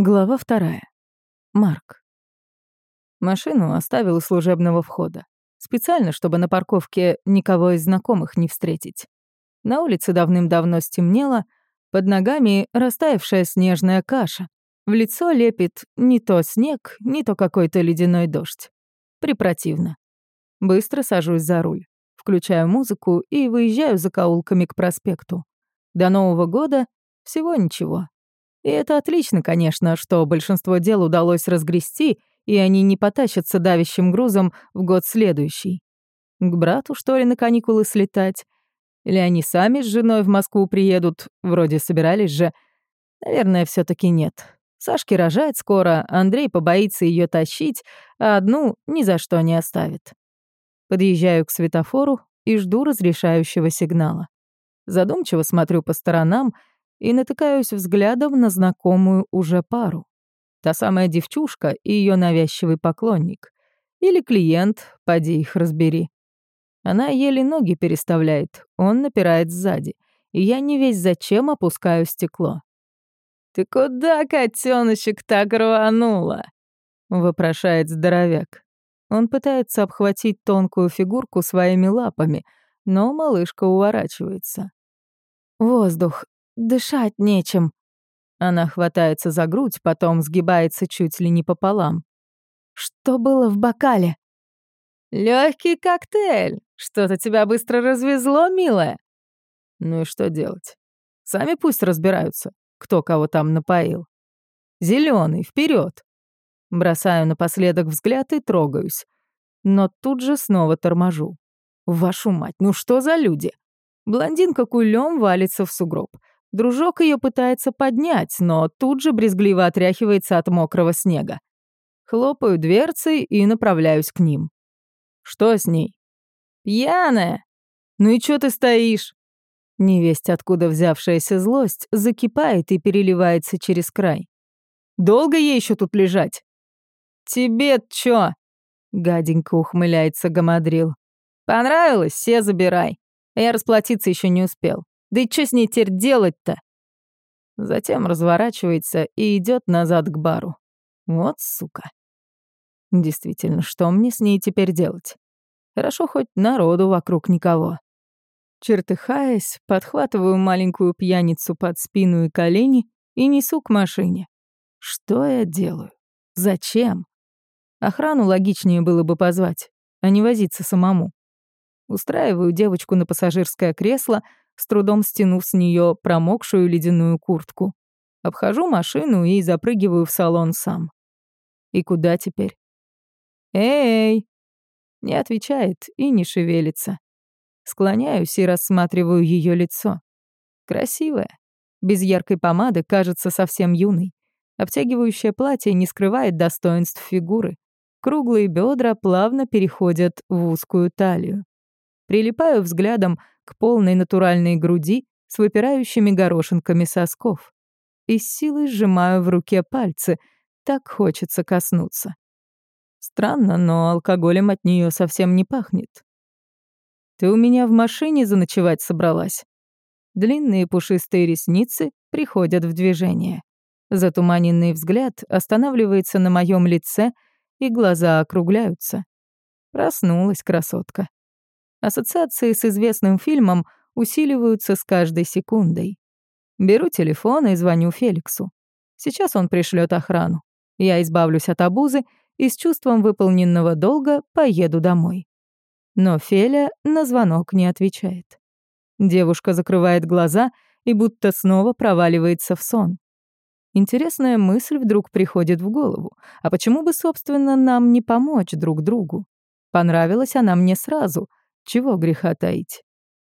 Глава вторая. Марк. Машину оставил у служебного входа. Специально, чтобы на парковке никого из знакомых не встретить. На улице давным-давно стемнело, под ногами растаявшая снежная каша. В лицо лепит не то снег, не то какой-то ледяной дождь. Припротивно. Быстро сажусь за руль, включаю музыку и выезжаю за каулками к проспекту. До Нового года всего ничего. И это отлично, конечно, что большинство дел удалось разгрести, и они не потащатся давящим грузом в год следующий. К брату, что ли, на каникулы слетать? Или они сами с женой в Москву приедут? Вроде собирались же. Наверное, все таки нет. Сашке рожать скоро, Андрей побоится ее тащить, а одну ни за что не оставит. Подъезжаю к светофору и жду разрешающего сигнала. Задумчиво смотрю по сторонам — и натыкаюсь взглядом на знакомую уже пару. Та самая девчушка и ее навязчивый поклонник. Или клиент, поди их разбери. Она еле ноги переставляет, он напирает сзади, и я не весь зачем опускаю стекло. «Ты куда, котеночек, так рванула?» — вопрошает здоровяк. Он пытается обхватить тонкую фигурку своими лапами, но малышка уворачивается. «Воздух, Дышать нечем. Она хватается за грудь, потом сгибается чуть ли не пополам. Что было в бокале? Легкий коктейль. Что-то тебя быстро развезло, милая. Ну и что делать? Сами пусть разбираются, кто кого там напоил. Зеленый, вперед. Бросаю напоследок взгляд и трогаюсь. Но тут же снова торможу. Вашу мать, ну что за люди? Блондинка кулем валится в сугроб. Дружок ее пытается поднять, но тут же брезгливо отряхивается от мокрого снега. Хлопаю дверцей и направляюсь к ним. Что с ней? Пьяная. Ну и чё ты стоишь? Невесть, откуда взявшаяся злость, закипает и переливается через край. Долго ей еще тут лежать? Тебе чё? Гаденько ухмыляется Гамадрил. Понравилось? Все забирай. Я расплатиться еще не успел. Да и что с ней теперь делать-то? Затем разворачивается и идет назад к бару. Вот сука. Действительно, что мне с ней теперь делать? Хорошо, хоть народу вокруг никого. Чертыхаясь, подхватываю маленькую пьяницу под спину и колени и несу к машине. Что я делаю? Зачем? Охрану логичнее было бы позвать, а не возиться самому. Устраиваю девочку на пассажирское кресло, с трудом стянув с нее промокшую ледяную куртку. Обхожу машину и запрыгиваю в салон сам. И куда теперь? «Эй!» Не отвечает и не шевелится. Склоняюсь и рассматриваю ее лицо. Красивое. Без яркой помады кажется совсем юной. Обтягивающее платье не скрывает достоинств фигуры. Круглые бедра плавно переходят в узкую талию. Прилипаю взглядом к полной натуральной груди с выпирающими горошинками сосков. И с силой сжимаю в руке пальцы, так хочется коснуться. Странно, но алкоголем от нее совсем не пахнет. Ты у меня в машине заночевать собралась? Длинные пушистые ресницы приходят в движение. Затуманенный взгляд останавливается на моем лице, и глаза округляются. Проснулась красотка. Ассоциации с известным фильмом усиливаются с каждой секундой. Беру телефон и звоню Феликсу. Сейчас он пришлет охрану. Я избавлюсь от обузы и с чувством выполненного долга поеду домой. Но Феля на звонок не отвечает. Девушка закрывает глаза и будто снова проваливается в сон. Интересная мысль вдруг приходит в голову. А почему бы, собственно, нам не помочь друг другу? Понравилась она мне сразу, чего греха таить?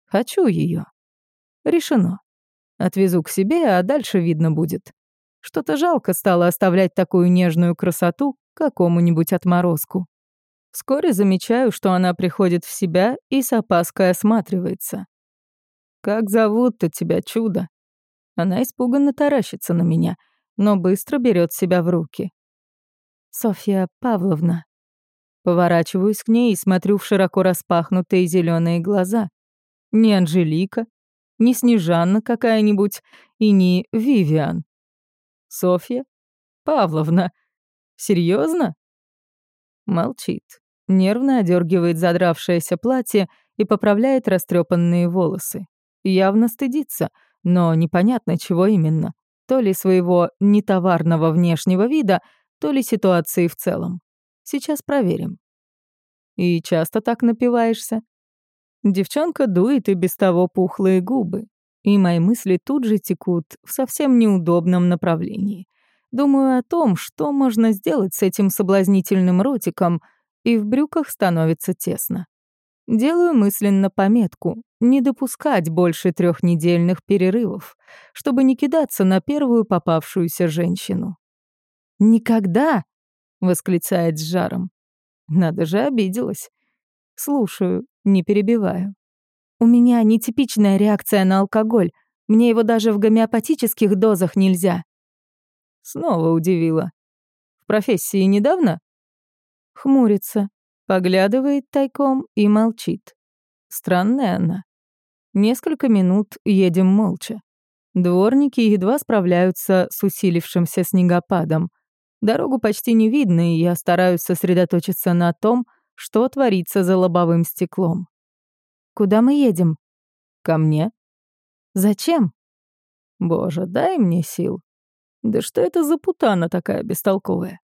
Хочу ее. Решено. Отвезу к себе, а дальше видно будет. Что-то жалко стало оставлять такую нежную красоту какому-нибудь отморозку. Вскоре замечаю, что она приходит в себя и с опаской осматривается. «Как зовут-то тебя, чудо?» Она испуганно таращится на меня, но быстро берет себя в руки. «Софья Павловна». Поворачиваюсь к ней и смотрю в широко распахнутые зеленые глаза. Не Анжелика, не Снежанна какая-нибудь и не Вивиан. Софья? Павловна, серьезно? Молчит, нервно одергивает задравшееся платье и поправляет растрепанные волосы. Явно стыдится, но непонятно, чего именно. То ли своего нетоварного внешнего вида, то ли ситуации в целом. Сейчас проверим. И часто так напиваешься? Девчонка дует и без того пухлые губы, и мои мысли тут же текут в совсем неудобном направлении. Думаю о том, что можно сделать с этим соблазнительным ротиком, и в брюках становится тесно. Делаю мысленно пометку не допускать больше трехнедельных перерывов, чтобы не кидаться на первую попавшуюся женщину. «Никогда!» — восклицает с жаром. Надо же, обиделась. Слушаю, не перебиваю. У меня нетипичная реакция на алкоголь. Мне его даже в гомеопатических дозах нельзя. Снова удивила. В профессии недавно? Хмурится, поглядывает тайком и молчит. Странная она. Несколько минут едем молча. Дворники едва справляются с усилившимся снегопадом. Дорогу почти не видно, и я стараюсь сосредоточиться на том, что творится за лобовым стеклом. «Куда мы едем?» «Ко мне». «Зачем?» «Боже, дай мне сил. Да что это за путана такая бестолковая?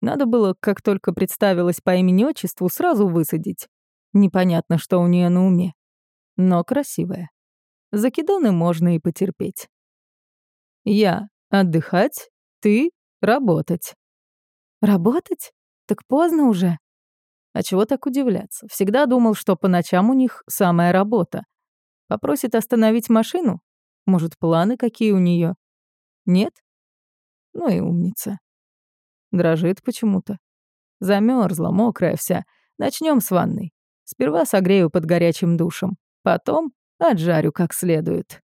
Надо было, как только представилась по имени-отчеству, сразу высадить. Непонятно, что у нее на уме. Но красивая. Закидоны можно и потерпеть. Я отдыхать, ты работать. Работать? Так поздно уже. А чего так удивляться? Всегда думал, что по ночам у них самая работа. Попросит остановить машину? Может, планы какие у нее? Нет? Ну и умница. Дрожит почему-то. Замерзла, мокрая вся. Начнем с ванной. Сперва согрею под горячим душем. Потом отжарю как следует.